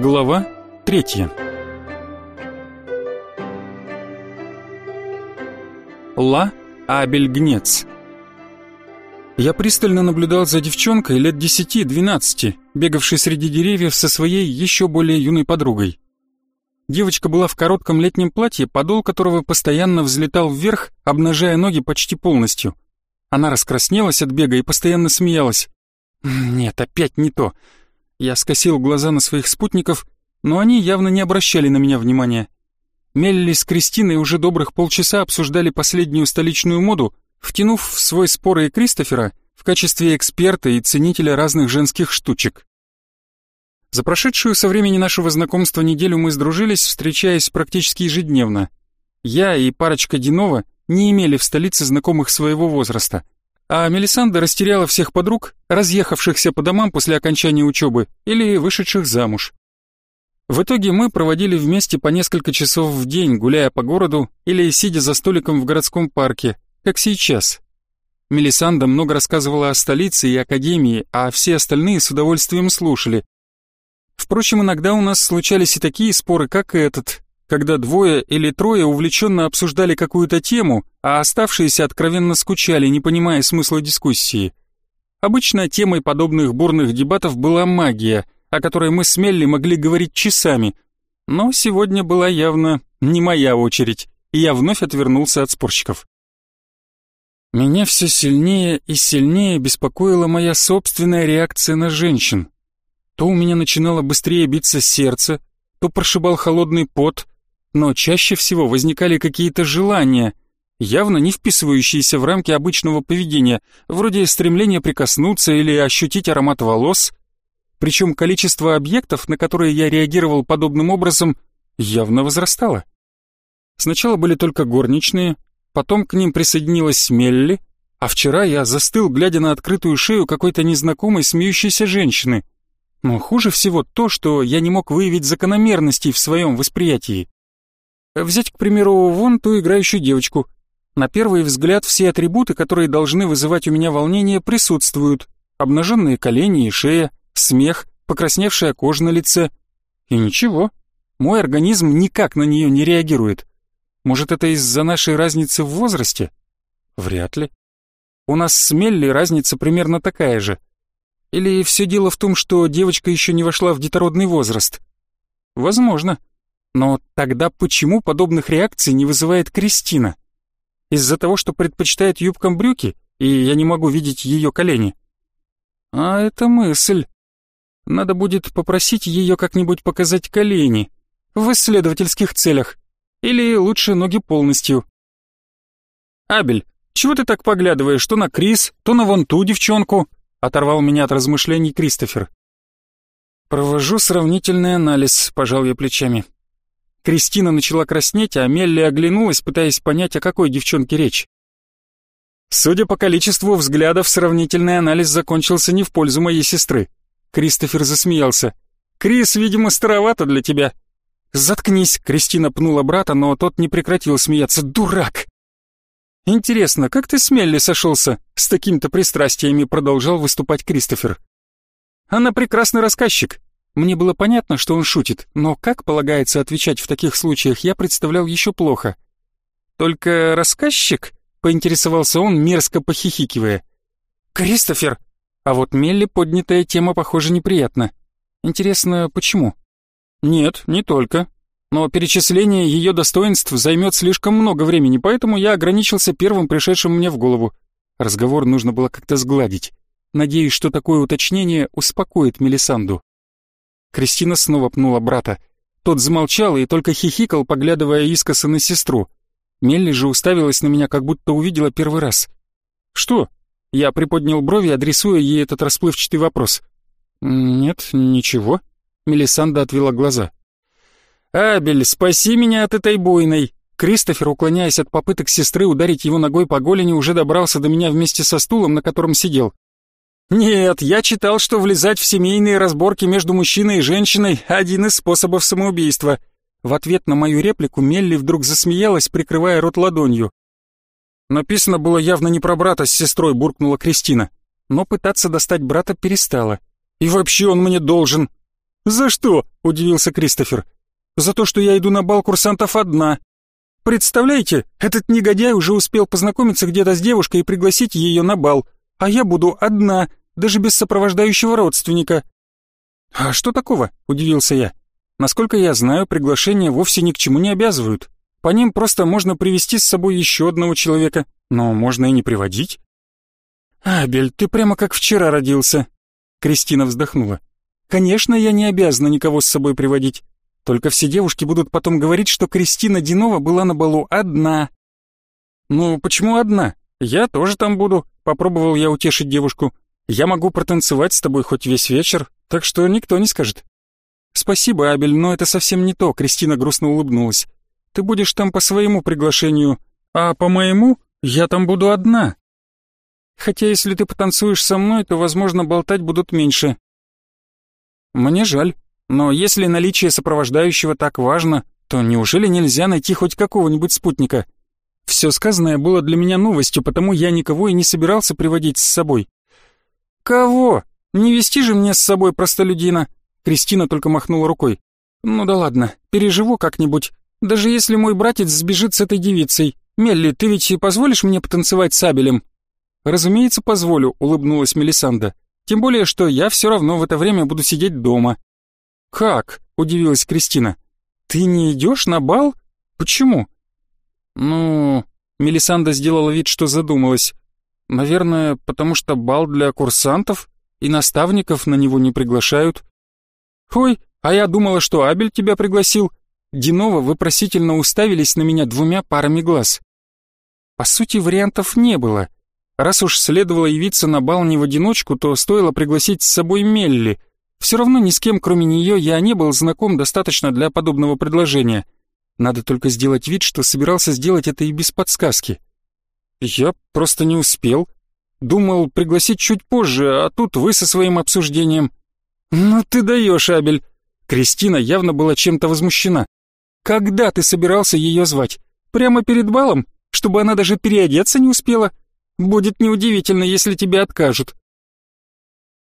Глава третья Ла Абельгнец Я пристально наблюдал за девчонкой лет десяти-двенадцати, бегавшей среди деревьев со своей еще более юной подругой. Девочка была в коротком летнем платье, подол которого постоянно взлетал вверх, обнажая ноги почти полностью. Она раскраснелась от бега и постоянно смеялась. «Нет, опять не то. Я скосил глаза на своих спутников, но они явно не обращали на меня внимания. Мелли с Кристиной уже добрых полчаса обсуждали последнюю столичную моду, втянув в свой споры и Кристофера в качестве эксперта и ценителя разных женских штучек. За прошедшую со времени нашего знакомства неделю мы сдружились, встречаясь практически ежедневно. Я и парочка Динова не имели в столице знакомых своего возраста — а Мелисанда растеряла всех подруг, разъехавшихся по домам после окончания учебы или вышедших замуж. В итоге мы проводили вместе по несколько часов в день, гуляя по городу или сидя за столиком в городском парке, как сейчас. Мелисанда много рассказывала о столице и академии, а все остальные с удовольствием слушали. Впрочем, иногда у нас случались и такие споры, как этот, когда двое или трое увлеченно обсуждали какую-то тему, а оставшиеся откровенно скучали, не понимая смысла дискуссии. Обычно темой подобных бурных дебатов была магия, о которой мы с Мелли могли говорить часами, но сегодня была явно не моя очередь, и я вновь отвернулся от спорщиков. Меня все сильнее и сильнее беспокоила моя собственная реакция на женщин. То у меня начинало быстрее биться сердце, то прошибал холодный пот, но чаще всего возникали какие-то желания, явно не вписывающиеся в рамки обычного поведения, вроде стремления прикоснуться или ощутить аромат волос. Причем количество объектов, на которые я реагировал подобным образом, явно возрастало. Сначала были только горничные, потом к ним присоединилась Мелли, а вчера я застыл, глядя на открытую шею какой-то незнакомой смеющейся женщины. Но хуже всего то, что я не мог выявить закономерностей в своем восприятии. Взять, к примеру, вон ту играющую девочку. На первый взгляд все атрибуты, которые должны вызывать у меня волнение, присутствуют. Обнаженные колени и шея, смех, покрасневшая кожа на лице. И ничего, мой организм никак на нее не реагирует. Может, это из-за нашей разницы в возрасте? Вряд ли. У нас с Мелли разница примерно такая же. Или все дело в том, что девочка еще не вошла в детородный возраст? Возможно. Но тогда почему подобных реакций не вызывает Кристина? Из-за того, что предпочитает юбкам брюки, и я не могу видеть ее колени? А это мысль. Надо будет попросить ее как-нибудь показать колени. В исследовательских целях. Или лучше ноги полностью. «Абель, чего ты так поглядываешь то на Крис, то на вон ту девчонку?» Оторвал меня от размышлений Кристофер. «Провожу сравнительный анализ», — пожал я плечами. Кристина начала краснеть, а Мелли оглянулась, пытаясь понять, о какой девчонке речь. Судя по количеству взглядов, сравнительный анализ закончился не в пользу моей сестры. Кристофер засмеялся. «Крис, видимо, старовато для тебя». «Заткнись», — Кристина пнула брата, но тот не прекратил смеяться. «Дурак!» «Интересно, как ты с Мелли сошелся?» С такими-то пристрастиями продолжал выступать Кристофер. «Она прекрасный рассказчик. Мне было понятно, что он шутит, но как полагается отвечать в таких случаях, я представлял еще плохо. «Только рассказчик?» — поинтересовался он, мерзко похихикивая. «Кристофер!» А вот Мелли поднятая тема, похоже, неприятна. Интересно, почему? Нет, не только. Но перечисление ее достоинств займет слишком много времени, поэтому я ограничился первым пришедшим мне в голову. Разговор нужно было как-то сгладить. Надеюсь, что такое уточнение успокоит Мелисанду. Кристина снова пнула брата. Тот замолчал и только хихикал, поглядывая искоса на сестру. Мелли же уставилась на меня, как будто увидела первый раз. «Что?» Я приподнял брови, адресуя ей этот расплывчатый вопрос. «Нет, ничего». Мелисанда отвела глаза. «Абель, спаси меня от этой буйной!» Кристофер, уклоняясь от попыток сестры ударить его ногой по голени, уже добрался до меня вместе со стулом, на котором сидел. Нет, я читал, что влезать в семейные разборки между мужчиной и женщиной – один из способов самоубийства. В ответ на мою реплику Мелли вдруг засмеялась, прикрывая рот ладонью. Написано было явно не про брата с сестрой, буркнула Кристина. Но пытаться достать брата перестала. И вообще он мне должен. «За что?» — удивился Кристофер. «За то, что я иду на бал курсантов одна. Представляете, этот негодяй уже успел познакомиться где-то с девушкой и пригласить ее на бал, а я буду одна, даже без сопровождающего родственника». «А что такого?» — удивился я. «Насколько я знаю, приглашения вовсе ни к чему не обязывают. По ним просто можно привести с собой еще одного человека, но можно и не приводить». «Абель, ты прямо как вчера родился», — Кристина вздохнула. «Конечно, я не обязана никого с собой приводить. Только все девушки будут потом говорить, что Кристина Динова была на балу одна». «Ну, почему одна? Я тоже там буду», — попробовал я утешить девушку. «Я могу протанцевать с тобой хоть весь вечер, так что никто не скажет». «Спасибо, Абель, но это совсем не то», — Кристина грустно улыбнулась. «Ты будешь там по своему приглашению, а по моему я там буду одна». Хотя если ты потанцуешь со мной, то, возможно, болтать будут меньше. Мне жаль, но если наличие сопровождающего так важно, то неужели нельзя найти хоть какого-нибудь спутника? Все сказанное было для меня новостью, потому я никого и не собирался приводить с собой. Кого? Не вести же мне с собой простолюдина? Кристина только махнула рукой. Ну да ладно, переживу как-нибудь. Даже если мой братец сбежит с этой девицей. Мелли, ты ведь и позволишь мне потанцевать с Абелем? «Разумеется, позволю», — улыбнулась Мелисанда. «Тем более, что я все равно в это время буду сидеть дома». «Как?» — удивилась Кристина. «Ты не идешь на бал? Почему?» «Ну...» — Мелисанда сделала вид, что задумалась. «Наверное, потому что бал для курсантов, и наставников на него не приглашают». «Ой, а я думала, что Абель тебя пригласил». Динова вопросительно уставились на меня двумя парами глаз. По сути, вариантов не было — Раз уж следовало явиться на бал не в одиночку, то стоило пригласить с собой Мелли. Все равно ни с кем, кроме нее, я не был знаком достаточно для подобного предложения. Надо только сделать вид, что собирался сделать это и без подсказки. Я просто не успел. Думал пригласить чуть позже, а тут вы со своим обсуждением. Ну ты даешь, Абель. Кристина явно была чем-то возмущена. Когда ты собирался ее звать? Прямо перед балом? Чтобы она даже переодеться не успела? Будет неудивительно, если тебе откажут».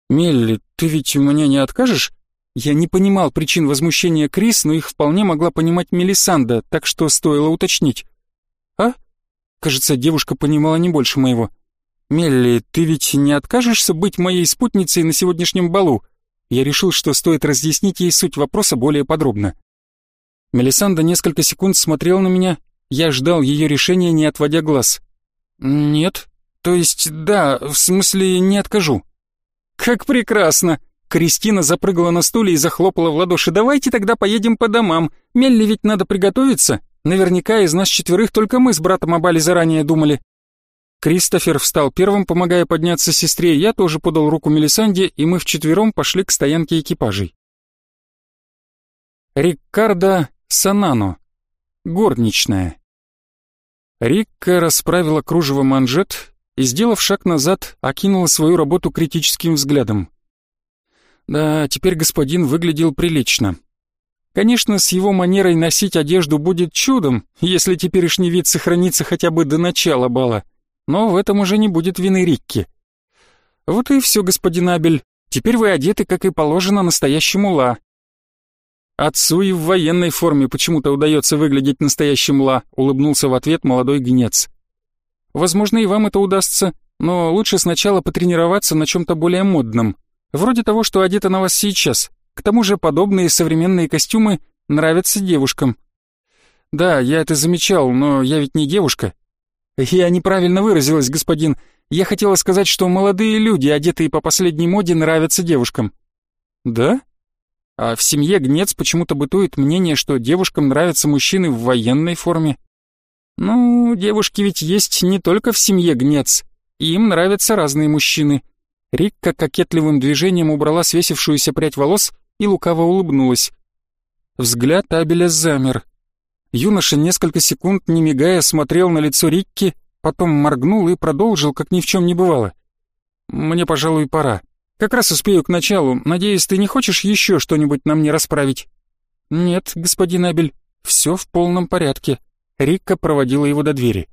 «Мелли, ты ведь мне не откажешь?» Я не понимал причин возмущения Крис, но их вполне могла понимать Мелисанда, так что стоило уточнить. «А?» Кажется, девушка понимала не больше моего. «Мелли, ты ведь не откажешься быть моей спутницей на сегодняшнем балу?» Я решил, что стоит разъяснить ей суть вопроса более подробно. Мелисанда несколько секунд смотрела на меня, я ждал ее решения, не отводя глаз. «Нет», то есть, да, в смысле, не откажу. Как прекрасно. Кристина запрыгала на стуле и захлопала в ладоши. Давайте тогда поедем по домам. Мелли ведь надо приготовиться. Наверняка из нас четверых только мы с братом Абали заранее думали. Кристофер встал первым, помогая подняться сестре, я тоже подал руку Мелисанде, и мы вчетвером пошли к стоянке экипажей. Риккардо Санано. Горничная. Рикка расправила кружево манжет и, сделав шаг назад, окинула свою работу критическим взглядом. Да, теперь господин выглядел прилично. Конечно, с его манерой носить одежду будет чудом, если теперешний вид сохранится хотя бы до начала бала, но в этом уже не будет вины Рикки. Вот и все, господин Абель, теперь вы одеты, как и положено, настоящему ла. Отцу и в военной форме почему-то удается выглядеть настоящим ла, улыбнулся в ответ молодой гнец. Возможно, и вам это удастся, но лучше сначала потренироваться на чем-то более модном. Вроде того, что одето на вас сейчас. К тому же подобные современные костюмы нравятся девушкам. Да, я это замечал, но я ведь не девушка. Я неправильно выразилась, господин. Я хотела сказать, что молодые люди, одетые по последней моде, нравятся девушкам. Да? А в семье Гнец почему-то бытует мнение, что девушкам нравятся мужчины в военной форме. Ну, девушки ведь есть не только в семье гнец, им нравятся разные мужчины. Рикка кокетливым движением убрала свесившуюся прядь волос и лукаво улыбнулась. Взгляд Абеля замер. Юноша несколько секунд, не мигая, смотрел на лицо Рикки, потом моргнул и продолжил, как ни в чем не бывало. «Мне, пожалуй, пора. Как раз успею к началу. Надеюсь, ты не хочешь еще что-нибудь на мне расправить?» «Нет, господин Абель, все в полном порядке», Рикка проводила его до двери.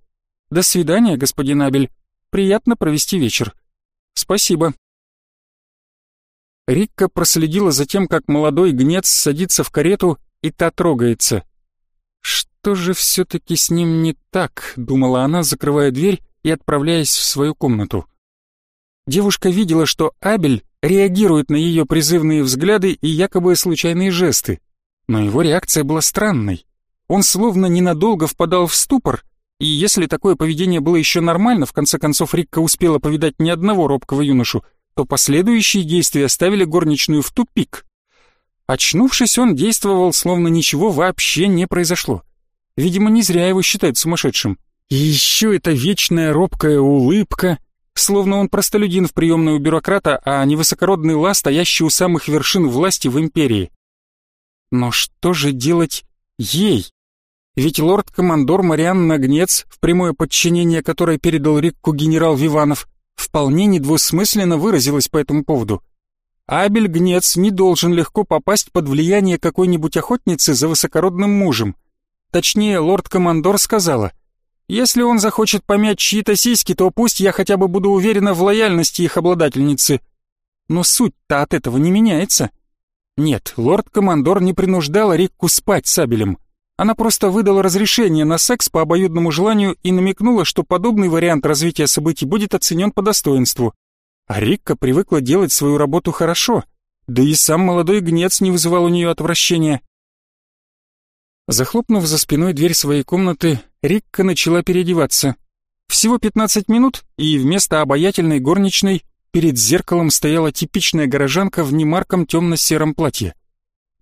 «До свидания, господин Абель. Приятно провести вечер». «Спасибо». Рикка проследила за тем, как молодой гнец садится в карету, и та трогается. «Что же все-таки с ним не так?» — думала она, закрывая дверь и отправляясь в свою комнату. Девушка видела, что Абель реагирует на ее призывные взгляды и якобы случайные жесты, но его реакция была странной. Он словно ненадолго впадал в ступор, и если такое поведение было еще нормально, в конце концов Рикка успела повидать ни одного робкого юношу, то последующие действия оставили горничную в тупик. Очнувшись, он действовал, словно ничего вообще не произошло. Видимо, не зря его считают сумасшедшим. И еще эта вечная робкая улыбка, словно он простолюдин в приемной у бюрократа, а не высокородный ла, стоящий у самых вершин власти в империи. Но что же делать ей? Ведь лорд-командор Мариан Нагнец, в прямое подчинение которой передал Рикку генерал Виванов, вполне недвусмысленно выразилась по этому поводу. Абель Гнец не должен легко попасть под влияние какой-нибудь охотницы за высокородным мужем. Точнее, лорд-командор сказала, «Если он захочет помять чьи-то сиськи, то пусть я хотя бы буду уверена в лояльности их обладательницы». Но суть-то от этого не меняется. Нет, лорд-командор не принуждала Рикку спать с Абелем. Она просто выдала разрешение на секс по обоюдному желанию и намекнула, что подобный вариант развития событий будет оценен по достоинству. А Рикка привыкла делать свою работу хорошо, да и сам молодой гнец не вызывал у нее отвращения. Захлопнув за спиной дверь своей комнаты, Рикка начала переодеваться. Всего 15 минут, и вместо обаятельной горничной перед зеркалом стояла типичная горожанка в немарком темно-сером платье.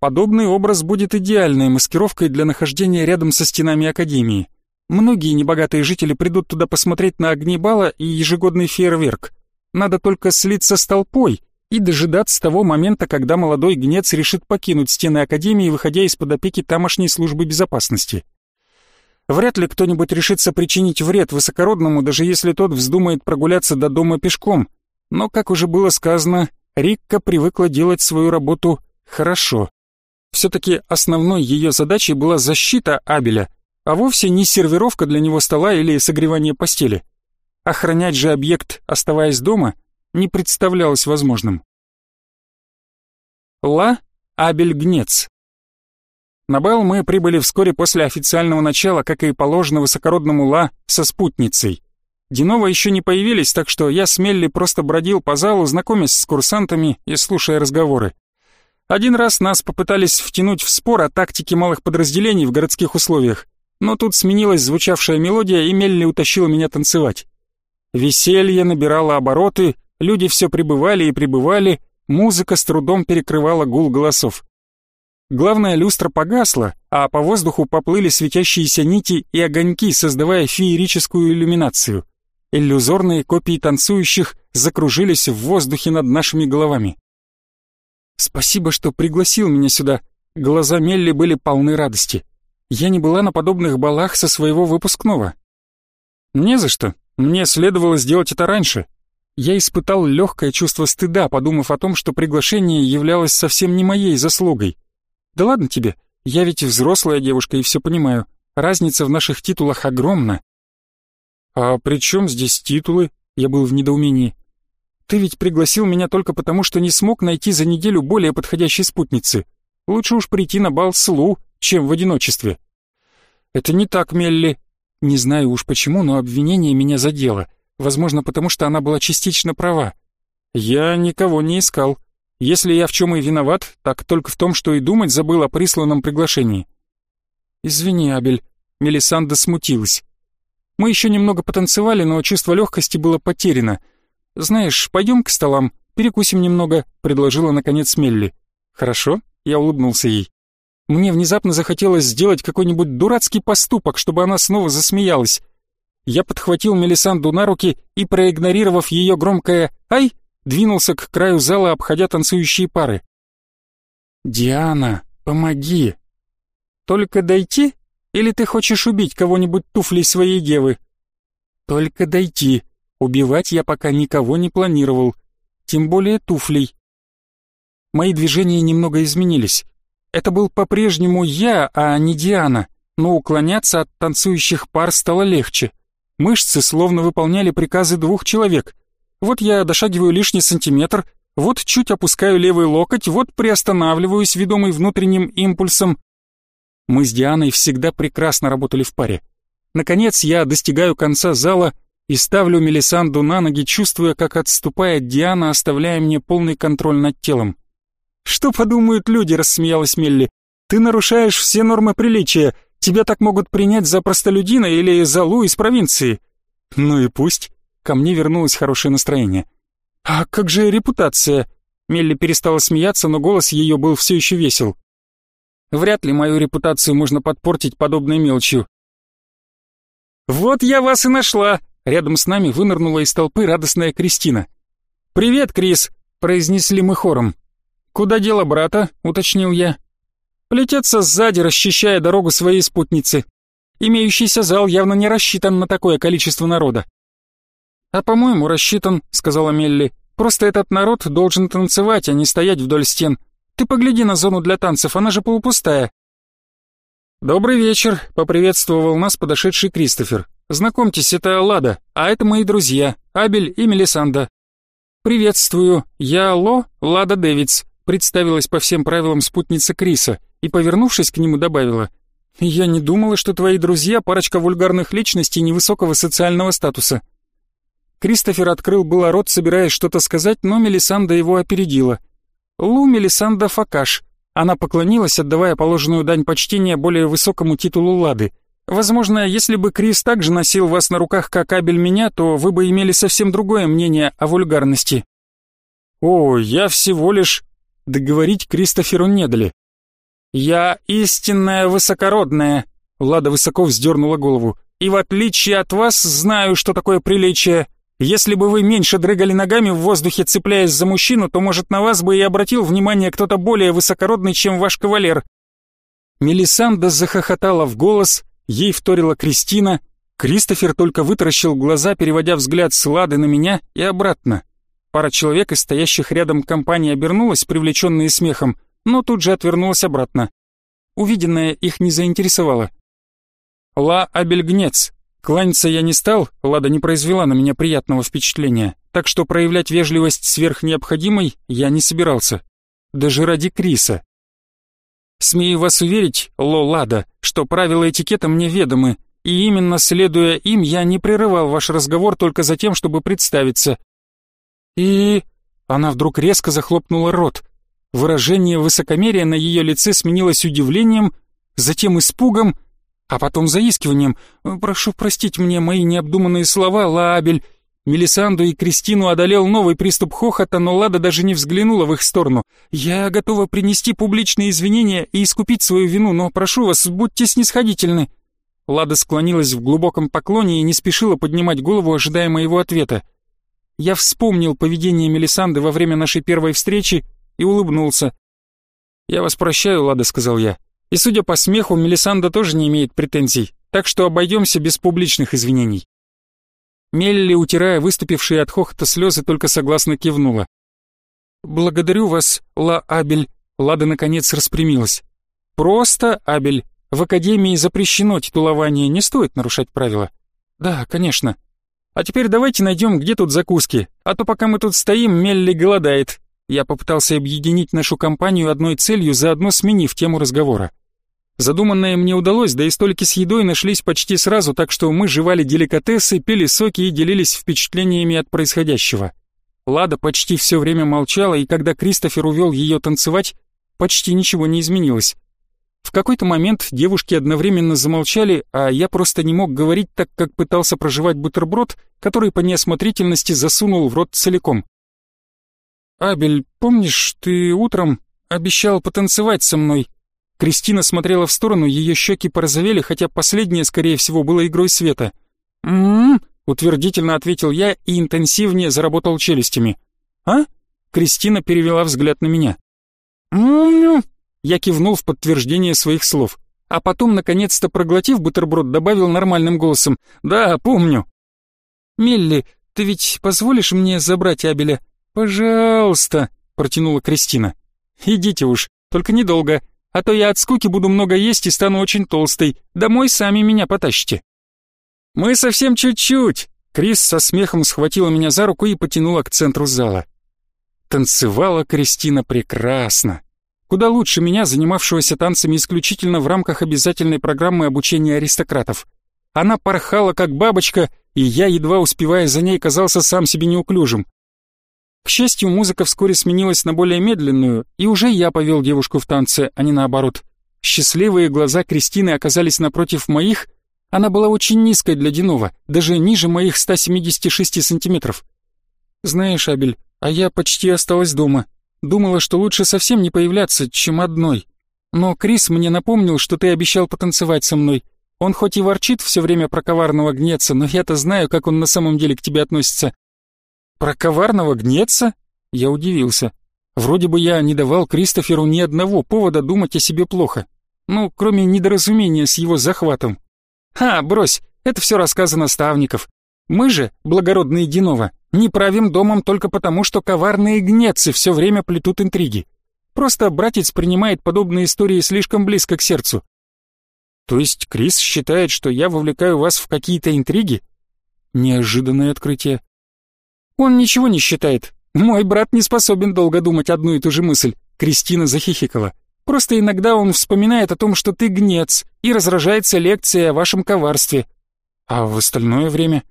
Подобный образ будет идеальной маскировкой для нахождения рядом со стенами Академии. Многие небогатые жители придут туда посмотреть на огни бала и ежегодный фейерверк. Надо только слиться с толпой и дожидаться того момента, когда молодой гнец решит покинуть стены Академии, выходя из-под опеки тамошней службы безопасности. Вряд ли кто-нибудь решится причинить вред высокородному, даже если тот вздумает прогуляться до дома пешком. Но, как уже было сказано, Рикка привыкла делать свою работу хорошо. Все-таки основной ее задачей была защита Абеля, а вовсе не сервировка для него стола или согревание постели. Охранять же объект, оставаясь дома, не представлялось возможным. Ла Абель Гнец На бал мы прибыли вскоре после официального начала, как и положено высокородному Ла со спутницей. Динова еще не появились, так что я с Мелли просто бродил по залу, знакомясь с курсантами и слушая разговоры. Один раз нас попытались втянуть в спор о тактике малых подразделений в городских условиях, но тут сменилась звучавшая мелодия, и Мелли утащила меня танцевать. Веселье набирало обороты, люди все прибывали и прибывали, музыка с трудом перекрывала гул голосов. Главная люстра погасла, а по воздуху поплыли светящиеся нити и огоньки, создавая феерическую иллюминацию. Иллюзорные копии танцующих закружились в воздухе над нашими головами. Спасибо, что пригласил меня сюда. Глаза Мелли были полны радости. Я не была на подобных балах со своего выпускного. Не за что. Мне следовало сделать это раньше. Я испытал легкое чувство стыда, подумав о том, что приглашение являлось совсем не моей заслугой. Да ладно тебе, я ведь взрослая девушка и все понимаю. Разница в наших титулах огромна. А при чем здесь титулы? Я был в недоумении. Ты ведь пригласил меня только потому, что не смог найти за неделю более подходящей спутницы. Лучше уж прийти на бал с Лу, чем в одиночестве». «Это не так, Мелли. Не знаю уж почему, но обвинение меня задело. Возможно, потому что она была частично права. Я никого не искал. Если я в чем и виноват, так только в том, что и думать забыл о присланном приглашении». «Извини, Абель». Мелисанда смутилась. Мы еще немного потанцевали, но чувство легкости было потеряно — «Знаешь, пойдем к столам, перекусим немного», — предложила наконец Мелли. «Хорошо», — я улыбнулся ей. Мне внезапно захотелось сделать какой-нибудь дурацкий поступок, чтобы она снова засмеялась. Я подхватил Мелисанду на руки и, проигнорировав ее громкое «Ай!», двинулся к краю зала, обходя танцующие пары. «Диана, помоги!» «Только дойти? Или ты хочешь убить кого-нибудь туфлей своей девы?» «Только дойти», Убивать я пока никого не планировал, тем более туфлей. Мои движения немного изменились. Это был по-прежнему я, а не Диана, но уклоняться от танцующих пар стало легче. Мышцы словно выполняли приказы двух человек. Вот я дошагиваю лишний сантиметр, Вот чуть опускаю левый локоть, вот приостанавливаюсь, ведомый внутренним импульсом. Мы с Дианой всегда прекрасно работали в паре. Наконец я достигаю конца зала и ставлю Мелисанду на ноги, чувствуя, как отступает Диана, оставляя мне полный контроль над телом. «Что подумают люди?» — рассмеялась Мелли. «Ты нарушаешь все нормы приличия. Тебя так могут принять за простолюдина или за Лу из провинции». «Ну и пусть». Ко мне вернулось хорошее настроение. «А как же репутация?» Мелли перестала смеяться, но голос ее был все еще весел. «Вряд ли мою репутацию можно подпортить подобной мелочью». «Вот я вас и нашла!» Рядом с нами вынырнула из толпы радостная Кристина. «Привет, Крис!» — произнесли мы хором. «Куда дело брата?» — уточнил я. «Плетется сзади, расчищая дорогу своей спутницы. Имеющийся зал явно не рассчитан на такое количество народа». «А по-моему, рассчитан», — сказала Мелли. «Просто этот народ должен танцевать, а не стоять вдоль стен. Ты погляди на зону для танцев, она же полупустая». «Добрый вечер», — поприветствовал нас подошедший Кристофер. Знакомьтесь, это Лада, а это мои друзья, Абель и Мелисанда. Приветствую, я Ло, Лада Дэвидс, представилась по всем правилам спутница Криса и, повернувшись к нему, добавила. Я не думала, что твои друзья парочка вульгарных личностей невысокого социального статуса. Кристофер открыл было рот, собираясь что-то сказать, но Мелисанда его опередила. Лу Мелисанда Факаш. Она поклонилась, отдавая положенную дань почтения более высокому титулу Лады — Возможно, если бы Крис также носил вас на руках, как Абель меня, то вы бы имели совсем другое мнение о вульгарности. О, я всего лишь... Договорить Кристоферу не дали. Я истинная высокородная, Лада высоко вздернула голову. И в отличие от вас, знаю, что такое приличие. Если бы вы меньше дрыгали ногами в воздухе, цепляясь за мужчину, то, может, на вас бы и обратил внимание кто-то более высокородный, чем ваш кавалер. Мелисанда захохотала в голос, Ей вторила Кристина. Кристофер только вытаращил глаза, переводя взгляд с Лады на меня и обратно. Пара человек из стоящих рядом компании обернулась, привлеченные смехом, но тут же отвернулась обратно. Увиденное их не заинтересовало. «Ла Абельгнец». Кланяться я не стал, Лада не произвела на меня приятного впечатления, так что проявлять вежливость сверх необходимой я не собирался. Даже ради Криса. Смею вас уверить, Ло Лада, что правила этикета мне ведомы, и именно следуя им я не прерывал ваш разговор только за тем, чтобы представиться. И... Она вдруг резко захлопнула рот. Выражение высокомерия на ее лице сменилось удивлением, затем испугом, а потом заискиванием. «Прошу простить мне мои необдуманные слова, Лаабель. Мелисанду и Кристину одолел новый приступ хохота, но Лада даже не взглянула в их сторону. «Я готова принести публичные извинения и искупить свою вину, но прошу вас, будьте снисходительны». Лада склонилась в глубоком поклоне и не спешила поднимать голову, ожидая моего ответа. Я вспомнил поведение Мелисанды во время нашей первой встречи и улыбнулся. «Я вас прощаю, Лада», — сказал я. «И судя по смеху, Мелисанда тоже не имеет претензий, так что обойдемся без публичных извинений». Мелли, утирая выступившие от хохота слезы, только согласно кивнула. «Благодарю вас, Ла Абель», — Лада наконец распрямилась. «Просто, Абель, в Академии запрещено титулование, не стоит нарушать правила». «Да, конечно». «А теперь давайте найдем, где тут закуски, а то пока мы тут стоим, Мелли голодает». Я попытался объединить нашу компанию одной целью, заодно сменив тему разговора. Задуманное мне удалось, да и столики с едой нашлись почти сразу, так что мы жевали деликатесы, пили соки и делились впечатлениями от происходящего. Лада почти все время молчала, и когда Кристофер увел ее танцевать, почти ничего не изменилось. В какой-то момент девушки одновременно замолчали, а я просто не мог говорить, так как пытался проживать бутерброд, который по неосмотрительности засунул в рот целиком. «Абель, помнишь, ты утром обещал потанцевать со мной?» Кристина смотрела в сторону, ее щеки порозовели, хотя последнее, скорее всего, было игрой света. «М-м-м», утвердительно ответил я и интенсивнее заработал челюстями. «А?» Кристина перевела взгляд на меня. «М-м-м», я кивнул в подтверждение своих слов, а потом, наконец-то проглотив бутерброд, добавил нормальным голосом. «Да, помню». «Мелли, ты ведь позволишь мне забрать Абеля?» «Пожалуйста», — протянула Кристина. «Идите уж, только недолго а то я от скуки буду много есть и стану очень толстой. Домой сами меня потащите». «Мы совсем чуть-чуть!» Крис со смехом схватила меня за руку и потянула к центру зала. Танцевала Кристина прекрасно. Куда лучше меня, занимавшегося танцами исключительно в рамках обязательной программы обучения аристократов. Она порхала как бабочка, и я, едва успевая за ней, казался сам себе неуклюжим. К счастью, музыка вскоре сменилась на более медленную, и уже я повел девушку в танце, а не наоборот. Счастливые глаза Кристины оказались напротив моих. Она была очень низкой для Динова, даже ниже моих 176 сантиметров. Знаешь, Абель, а я почти осталась дома. Думала, что лучше совсем не появляться, чем одной. Но Крис мне напомнил, что ты обещал потанцевать со мной. Он хоть и ворчит все время про коварного гнеца, но я-то знаю, как он на самом деле к тебе относится. Про коварного гнеца? Я удивился. Вроде бы я не давал Кристоферу ни одного повода думать о себе плохо. Ну, кроме недоразумения с его захватом. Ха, брось, это все рассказы наставников. Мы же, благородные Динова, не правим домом только потому, что коварные гнецы все время плетут интриги. Просто братец принимает подобные истории слишком близко к сердцу. То есть Крис считает, что я вовлекаю вас в какие-то интриги? Неожиданное открытие. Он ничего не считает. Мой брат не способен долго думать одну и ту же мысль. Кристина захихикала. Просто иногда он вспоминает о том, что ты гнец, и разражается лекцией о вашем коварстве. А в остальное время?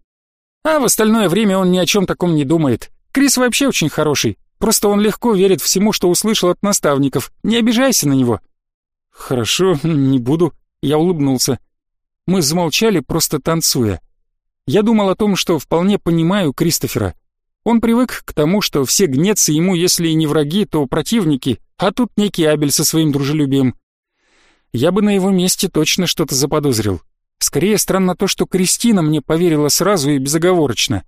А в остальное время он ни о чем таком не думает. Крис вообще очень хороший. Просто он легко верит всему, что услышал от наставников. Не обижайся на него. Хорошо, не буду. Я улыбнулся. Мы замолчали, просто танцуя. Я думал о том, что вполне понимаю Кристофера. Он привык к тому, что все гнецы ему, если и не враги, то противники, а тут некий Абель со своим дружелюбием. Я бы на его месте точно что-то заподозрил. Скорее странно то, что Кристина мне поверила сразу и безоговорочно.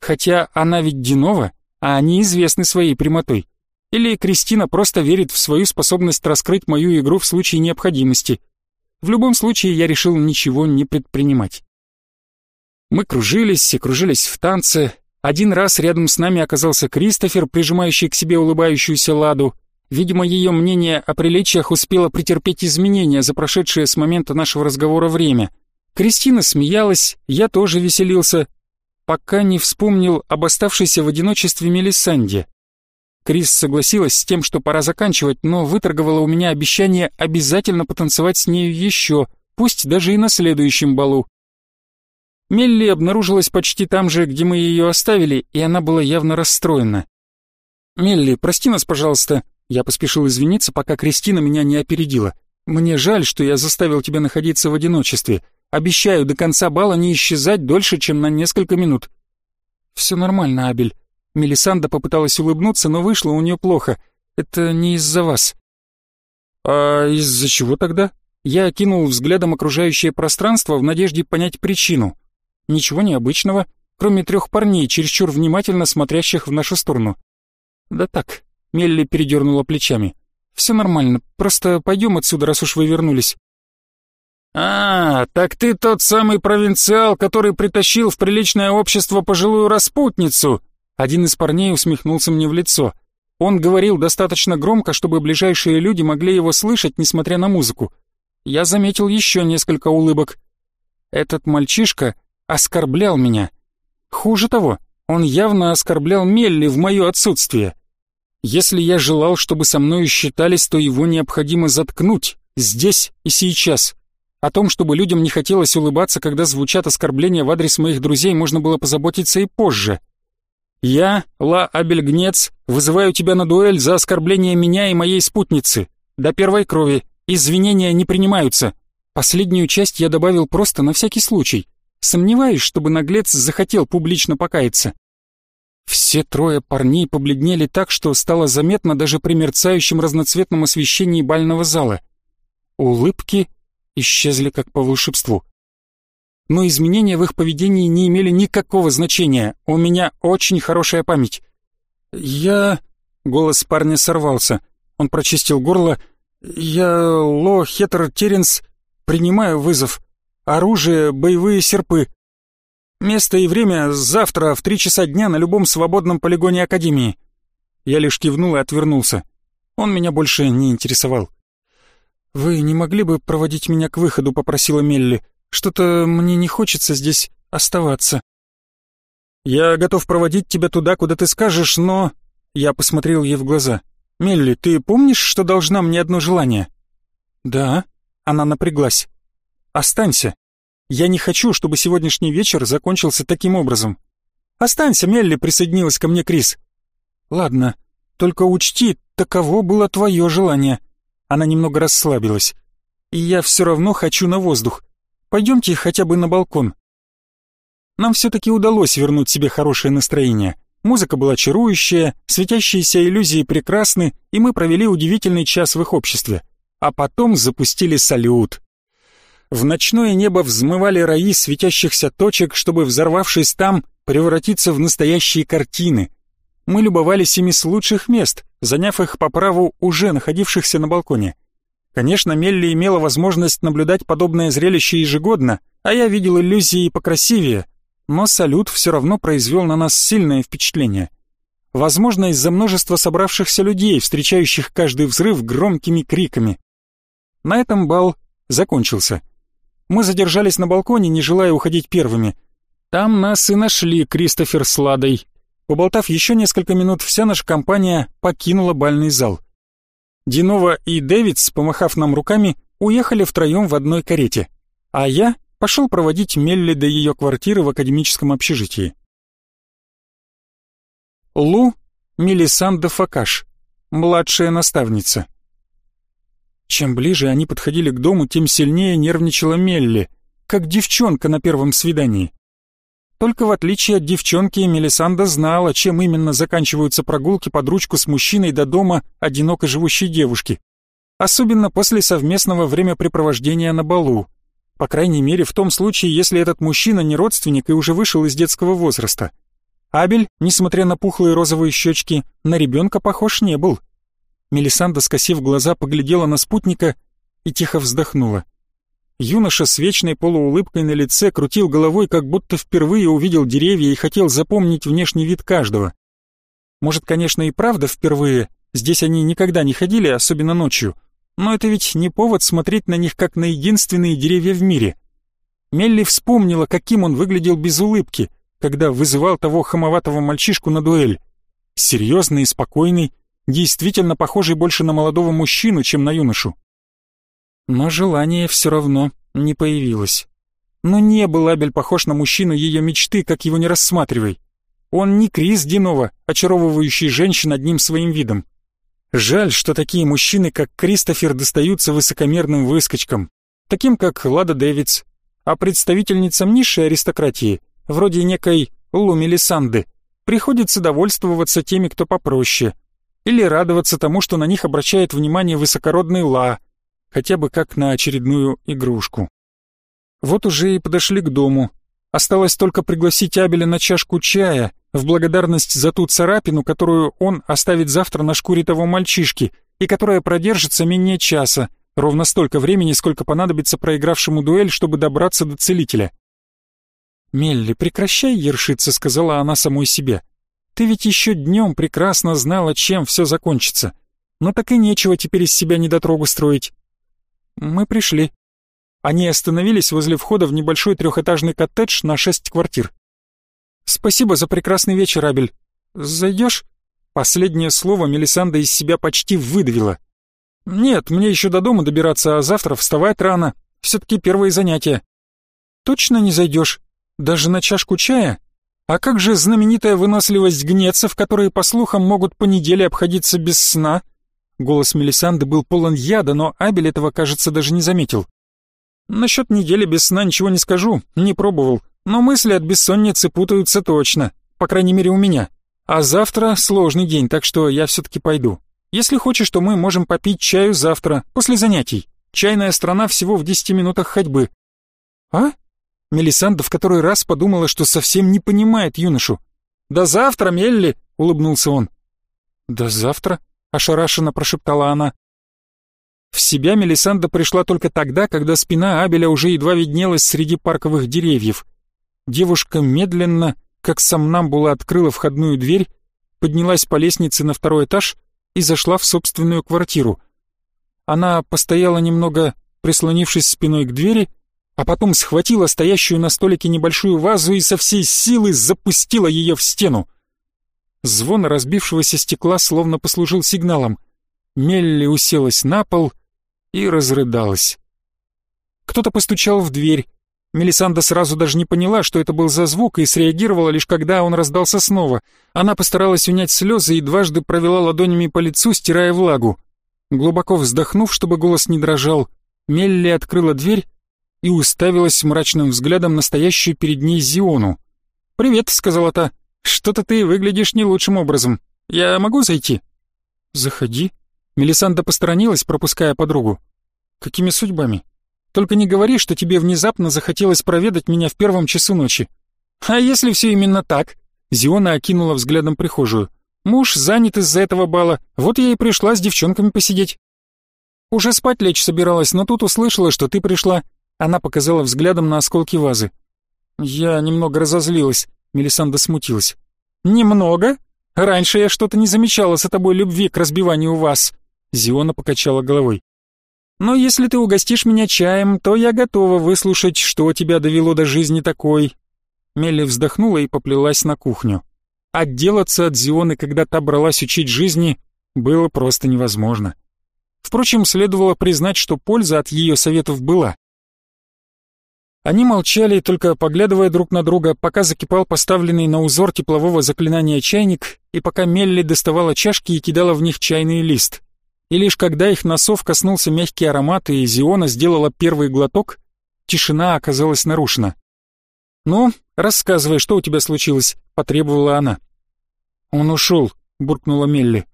Хотя она ведь Динова, а они известны своей прямотой. Или Кристина просто верит в свою способность раскрыть мою игру в случае необходимости. В любом случае я решил ничего не предпринимать. Мы кружились и кружились в танце. Один раз рядом с нами оказался Кристофер, прижимающий к себе улыбающуюся Ладу. Видимо, ее мнение о приличиях успело претерпеть изменения за прошедшее с момента нашего разговора время — Кристина смеялась, я тоже веселился, пока не вспомнил об оставшейся в одиночестве Мелисанде. Крис согласилась с тем, что пора заканчивать, но выторговала у меня обещание обязательно потанцевать с нею еще, пусть даже и на следующем балу. Мелли обнаружилась почти там же, где мы ее оставили, и она была явно расстроена. «Мелли, прости нас, пожалуйста», я поспешил извиниться, пока Кристина меня не опередила. «Мне жаль, что я заставил тебя находиться в одиночестве. Обещаю до конца бала не исчезать дольше, чем на несколько минут». «Все нормально, Абель». Мелисанда попыталась улыбнуться, но вышло у нее плохо. «Это не из-за вас». «А из-за чего тогда?» Я окинул взглядом окружающее пространство в надежде понять причину. Ничего необычного, кроме трех парней, чересчур внимательно смотрящих в нашу сторону. «Да так», — Мелли передернула плечами. «Все нормально, просто пойдем отсюда, раз уж вы вернулись». «А, так ты тот самый провинциал, который притащил в приличное общество пожилую распутницу!» Один из парней усмехнулся мне в лицо. Он говорил достаточно громко, чтобы ближайшие люди могли его слышать, несмотря на музыку. Я заметил еще несколько улыбок. Этот мальчишка оскорблял меня. Хуже того, он явно оскорблял Мелли в мое отсутствие. Если я желал, чтобы со мною считались, то его необходимо заткнуть, здесь и сейчас. О том, чтобы людям не хотелось улыбаться, когда звучат оскорбления в адрес моих друзей, можно было позаботиться и позже. Я, Ла Абельгнец, вызываю тебя на дуэль за оскорбление меня и моей спутницы. До первой крови. Извинения не принимаются. Последнюю часть я добавил просто на всякий случай. Сомневаюсь, чтобы наглец захотел публично покаяться. Все трое парней побледнели так, что стало заметно даже при мерцающем разноцветном освещении бального зала. Улыбки исчезли как по волшебству. Но изменения в их поведении не имели никакого значения. У меня очень хорошая память. Я... Голос парня сорвался. Он прочистил горло. Я, Ло Хеттер Теренс, принимаю вызов. Оружие, боевые серпы. Место и время завтра в три часа дня на любом свободном полигоне Академии. Я лишь кивнул и отвернулся. Он меня больше не интересовал. «Вы не могли бы проводить меня к выходу?» — попросила Мелли. «Что-то мне не хочется здесь оставаться». «Я готов проводить тебя туда, куда ты скажешь, но...» Я посмотрел ей в глаза. «Мелли, ты помнишь, что должна мне одно желание?» «Да». Она напряглась. «Останься. Я не хочу, чтобы сегодняшний вечер закончился таким образом». «Останься, Мелли», — присоединилась ко мне Крис. «Ладно, только учти, таково было твое желание». Она немного расслабилась. «И я все равно хочу на воздух. Пойдемте хотя бы на балкон». Нам все-таки удалось вернуть себе хорошее настроение. Музыка была чарующая, светящиеся иллюзии прекрасны, и мы провели удивительный час в их обществе. А потом запустили салют. В ночное небо взмывали раи светящихся точек, чтобы, взорвавшись там, превратиться в настоящие картины. Мы любовались ими с лучших мест, заняв их по праву уже находившихся на балконе. Конечно, Мелли имела возможность наблюдать подобное зрелище ежегодно, а я видел иллюзии покрасивее, но салют все равно произвел на нас сильное впечатление. Возможно, из-за множества собравшихся людей, встречающих каждый взрыв громкими криками. На этом бал закончился. Мы задержались на балконе, не желая уходить первыми. Там нас и нашли Кристофер с Ладой. Поболтав еще несколько минут, вся наша компания покинула бальный зал. Динова и Дэвидс, помахав нам руками, уехали втроем в одной карете, а я пошел проводить Мелли до ее квартиры в академическом общежитии. Лу Мелисанда Факаш, младшая наставница. Чем ближе они подходили к дому, тем сильнее нервничала Мелли, как девчонка на первом свидании. Только в отличие от девчонки, Мелисанда знала, чем именно заканчиваются прогулки под ручку с мужчиной до дома одиноко живущей девушки. Особенно после совместного времяпрепровождения на балу. По крайней мере, в том случае, если этот мужчина не родственник и уже вышел из детского возраста. Абель, несмотря на пухлые розовые щечки, на ребенка похож не был. Мелисанда, скосив глаза, поглядела на спутника и тихо вздохнула. Юноша с вечной полуулыбкой на лице крутил головой, как будто впервые увидел деревья и хотел запомнить внешний вид каждого. Может, конечно, и правда впервые, здесь они никогда не ходили, особенно ночью, но это ведь не повод смотреть на них как на единственные деревья в мире. Мелли вспомнила, каким он выглядел без улыбки, когда вызывал того хамоватого мальчишку на дуэль. Серьезный и спокойный, действительно похожий больше на молодого мужчину, чем на юношу. Но желание все равно не появилось. Но не был Абель похож на мужчину ее мечты, как его не рассматривай. Он не Крис Динова, очаровывающий женщин одним своим видом. Жаль, что такие мужчины, как Кристофер, достаются высокомерным выскочкам, таким как Лада Дэвидс, а представительницам низшей аристократии, вроде некой Луми Лисанды, приходится довольствоваться теми, кто попроще, или радоваться тому, что на них обращает внимание высокородный Ла, хотя бы как на очередную игрушку. Вот уже и подошли к дому. Осталось только пригласить Абеля на чашку чая, в благодарность за ту царапину, которую он оставит завтра на шкуре того мальчишки, и которая продержится менее часа, ровно столько времени, сколько понадобится проигравшему дуэль, чтобы добраться до целителя. «Мелли, прекращай ершиться», — сказала она самой себе. «Ты ведь еще днем прекрасно знала, чем все закончится. Но так и нечего теперь из себя недотрогу строить». «Мы пришли». Они остановились возле входа в небольшой трехэтажный коттедж на шесть квартир. «Спасибо за прекрасный вечер, Абель. Зайдешь?» Последнее слово Мелисанда из себя почти выдавила. «Нет, мне еще до дома добираться, а завтра вставать рано. Все-таки первые занятия». «Точно не зайдешь? Даже на чашку чая? А как же знаменитая выносливость гнецов, которые, по слухам, могут по неделе обходиться без сна?» Голос Мелисанды был полон яда, но Абель этого, кажется, даже не заметил. «Насчет недели без сна ничего не скажу, не пробовал. Но мысли от бессонницы путаются точно, по крайней мере у меня. А завтра сложный день, так что я все-таки пойду. Если хочешь, то мы можем попить чаю завтра, после занятий. Чайная страна всего в десяти минутах ходьбы. А? Мелисанда в который раз подумала, что совсем не понимает юношу. «До завтра, Мелли!» — улыбнулся он. «До завтра?» — ошарашенно прошептала она. В себя Мелисанда пришла только тогда, когда спина Абеля уже едва виднелась среди парковых деревьев. Девушка медленно, как сомнамбула, открыла входную дверь, поднялась по лестнице на второй этаж и зашла в собственную квартиру. Она постояла немного, прислонившись спиной к двери, а потом схватила стоящую на столике небольшую вазу и со всей силы запустила ее в стену. Звон разбившегося стекла словно послужил сигналом. Мелли уселась на пол и разрыдалась. Кто-то постучал в дверь. Мелисанда сразу даже не поняла, что это был за звук, и среагировала лишь когда он раздался снова. Она постаралась унять слезы и дважды провела ладонями по лицу, стирая влагу. Глубоко вздохнув, чтобы голос не дрожал, Мелли открыла дверь и уставилась мрачным взглядом настоящую перед ней Зиону. «Привет», — сказала та. «Что-то ты выглядишь не лучшим образом. Я могу зайти?» «Заходи». Мелисанда посторонилась, пропуская подругу. «Какими судьбами? Только не говори, что тебе внезапно захотелось проведать меня в первом часу ночи». «А если все именно так?» Зиона окинула взглядом прихожую. Муж занят из-за этого бала, вот я и пришла с девчонками посидеть. Уже спать лечь собиралась, но тут услышала, что ты пришла. Она показала взглядом на осколки вазы. Я немного разозлилась, Мелисанда смутилась. Немного? Раньше я что-то не замечала за тобой любви к разбиванию ваз. Зиона покачала головой. Но если ты угостишь меня чаем, то я готова выслушать, что тебя довело до жизни такой. Мелли вздохнула и поплелась на кухню. Отделаться от Зионы, когда та бралась учить жизни, было просто невозможно. Впрочем, следовало признать, что польза от ее советов была. Они молчали, только поглядывая друг на друга, пока закипал поставленный на узор теплового заклинания чайник, и пока Мелли доставала чашки и кидала в них чайный лист. И лишь когда их носов коснулся мягкий аромат, и Зиона сделала первый глоток, тишина оказалась нарушена. «Ну, рассказывай, что у тебя случилось?» — потребовала она. «Он ушел», — буркнула Мелли.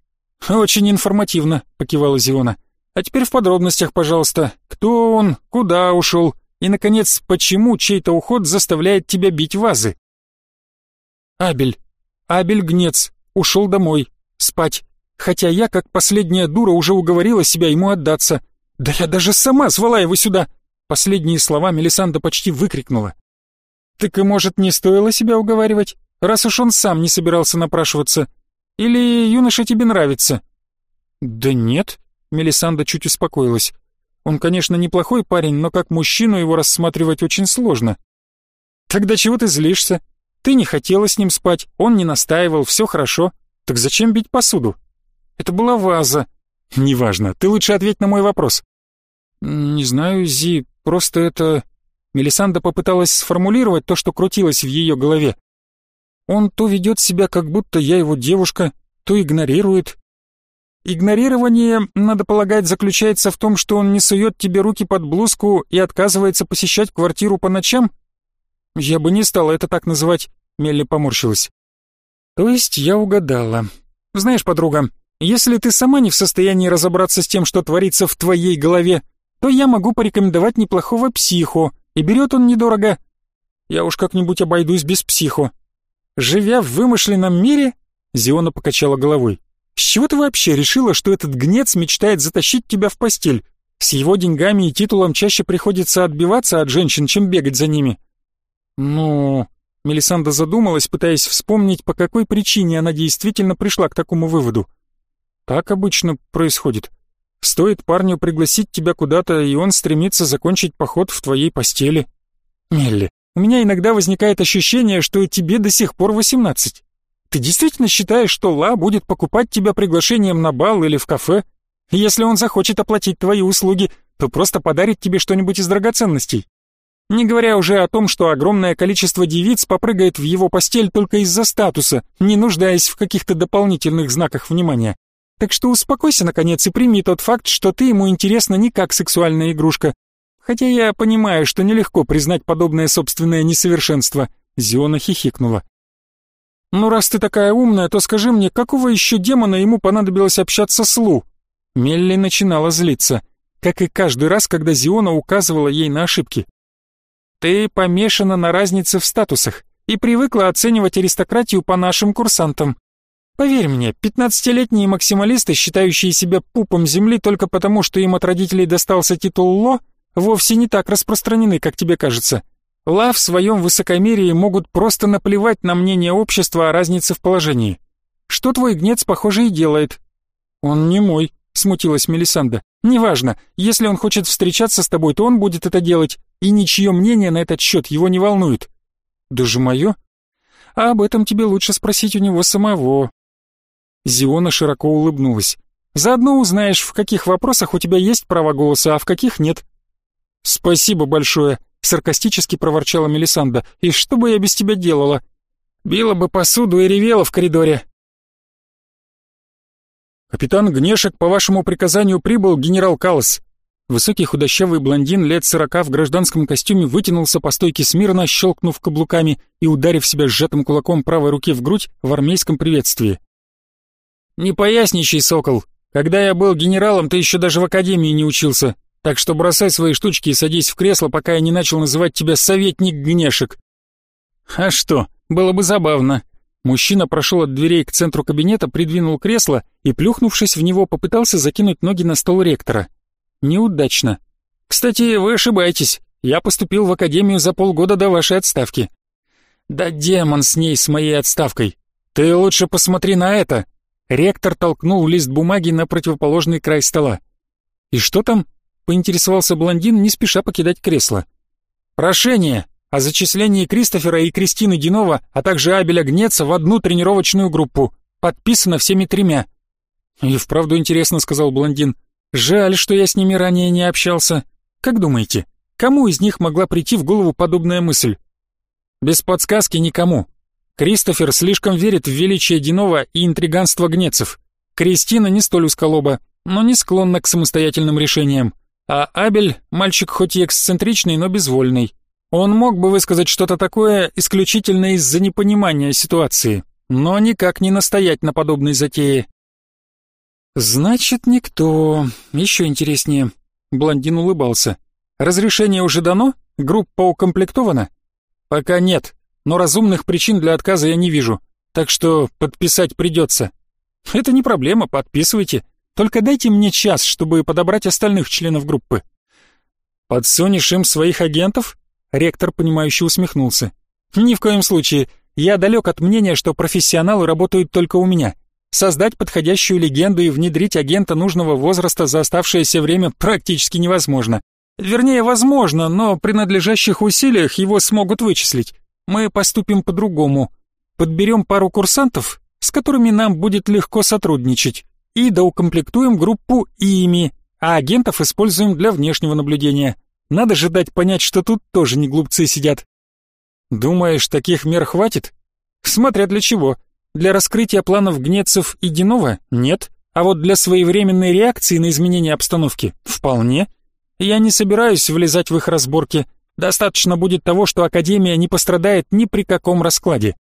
«Очень информативно», — покивала Зиона. «А теперь в подробностях, пожалуйста. Кто он, куда ушел и, наконец, почему чей-то уход заставляет тебя бить вазы?» «Абель. Абель Гнец. Ушел домой. Спать. Хотя я, как последняя дура, уже уговорила себя ему отдаться. Да я даже сама звала его сюда!» Последние слова Мелисанда почти выкрикнула. Так и, может, не стоило себя уговаривать, раз уж он сам не собирался напрашиваться. Или юноша тебе нравится?» «Да нет», — Мелисанда чуть успокоилась. «Он, конечно, неплохой парень, но как мужчину его рассматривать очень сложно». «Тогда чего ты злишься? Ты не хотела с ним спать, он не настаивал, все хорошо. Так зачем бить посуду?» «Это была ваза». «Неважно, ты лучше ответь на мой вопрос». «Не знаю, Зи, просто это...» Мелисанда попыталась сформулировать то, что крутилось в ее голове. Он то ведет себя, как будто я его девушка, то игнорирует. Игнорирование, надо полагать, заключается в том, что он не сует тебе руки под блузку и отказывается посещать квартиру по ночам? Я бы не стала это так называть, Мелли поморщилась. То есть я угадала. Знаешь, подруга, если ты сама не в состоянии разобраться с тем, что творится в твоей голове, то я могу порекомендовать неплохого психо, и берет он недорого. Я уж как-нибудь обойдусь без психо. Живя в вымышленном мире, Зиона покачала головой. С чего ты вообще решила, что этот гнец мечтает затащить тебя в постель? С его деньгами и титулом чаще приходится отбиваться от женщин, чем бегать за ними. Ну, Мелисанда задумалась, пытаясь вспомнить, по какой причине она действительно пришла к такому выводу. Так обычно происходит. Стоит парню пригласить тебя куда-то, и он стремится закончить поход в твоей постели. Мелли, у меня иногда возникает ощущение, что тебе до сих пор восемнадцать. Ты действительно считаешь, что Ла будет покупать тебя приглашением на бал или в кафе? Если он захочет оплатить твои услуги, то просто подарит тебе что-нибудь из драгоценностей. Не говоря уже о том, что огромное количество девиц попрыгает в его постель только из-за статуса, не нуждаясь в каких-то дополнительных знаках внимания. Так что успокойся, наконец, и прими тот факт, что ты ему интересна не как сексуальная игрушка. Хотя я понимаю, что нелегко признать подобное собственное несовершенство», — Зиона хихикнула. «Ну, раз ты такая умная, то скажи мне, какого еще демона ему понадобилось общаться с Лу?» Мелли начинала злиться, как и каждый раз, когда Зиона указывала ей на ошибки. «Ты помешана на разнице в статусах и привыкла оценивать аристократию по нашим курсантам. Поверь мне, пятнадцатилетние максималисты, считающие себя пупом земли только потому, что им от родителей достался титул Ло, вовсе не так распространены, как тебе кажется. Ла в своем высокомерии могут просто наплевать на мнение общества о разнице в положении. Что твой гнец, похоже, и делает. Он не мой, смутилась Мелисанда. Неважно, если он хочет встречаться с тобой, то он будет это делать, и ничье мнение на этот счет его не волнует. Даже мое? А об этом тебе лучше спросить у него самого, Зиона широко улыбнулась. «Заодно узнаешь, в каких вопросах у тебя есть право голоса, а в каких нет». «Спасибо большое», — саркастически проворчала Мелисанда. «И что бы я без тебя делала?» «Била бы посуду и ревела в коридоре». «Капитан Гнешек, по вашему приказанию прибыл генерал Калас», Высокий худощавый блондин лет сорока в гражданском костюме вытянулся по стойке смирно, щелкнув каблуками и ударив себя сжатым кулаком правой руки в грудь в армейском приветствии. «Не поясничай, сокол. Когда я был генералом, ты еще даже в академии не учился. Так что бросай свои штучки и садись в кресло, пока я не начал называть тебя советник Гнешек». «А что, было бы забавно». Мужчина прошел от дверей к центру кабинета, придвинул кресло и, плюхнувшись в него, попытался закинуть ноги на стол ректора неудачно. Кстати, вы ошибаетесь. Я поступил в академию за полгода до вашей отставки. Да демон с ней, с моей отставкой. Ты лучше посмотри на это. Ректор толкнул лист бумаги на противоположный край стола. И что там? Поинтересовался блондин, не спеша покидать кресло. Прошение о зачислении Кристофера и Кристины Динова, а также Абеля Гнеца в одну тренировочную группу. Подписано всеми тремя. И вправду интересно, сказал блондин. Жаль, что я с ними ранее не общался. Как думаете, кому из них могла прийти в голову подобная мысль? Без подсказки никому. Кристофер слишком верит в величие Динова и интриганство гнецев. Кристина не столь усколоба, но не склонна к самостоятельным решениям. А Абель — мальчик хоть и эксцентричный, но безвольный. Он мог бы высказать что-то такое исключительно из-за непонимания ситуации, но никак не настоять на подобной затее. «Значит, никто. Еще интереснее». Блондин улыбался. «Разрешение уже дано? Группа укомплектована?» «Пока нет, но разумных причин для отказа я не вижу, так что подписать придется». «Это не проблема, подписывайте. Только дайте мне час, чтобы подобрать остальных членов группы». «Подсунешь им своих агентов?» Ректор, понимающе усмехнулся. «Ни в коем случае. Я далек от мнения, что профессионалы работают только у меня. Создать подходящую легенду и внедрить агента нужного возраста за оставшееся время практически невозможно. Вернее, возможно, но при надлежащих усилиях его смогут вычислить. Мы поступим по-другому. Подберем пару курсантов, с которыми нам будет легко сотрудничать, и доукомплектуем группу ими, а агентов используем для внешнего наблюдения. Надо же дать понять, что тут тоже не глупцы сидят. Думаешь, таких мер хватит? Смотря для чего. Для раскрытия планов Гнецев и Динова нет, а вот для своевременной реакции на изменение обстановки вполне. Я не собираюсь влезать в их разборки. Достаточно будет того, что Академия не пострадает ни при каком раскладе.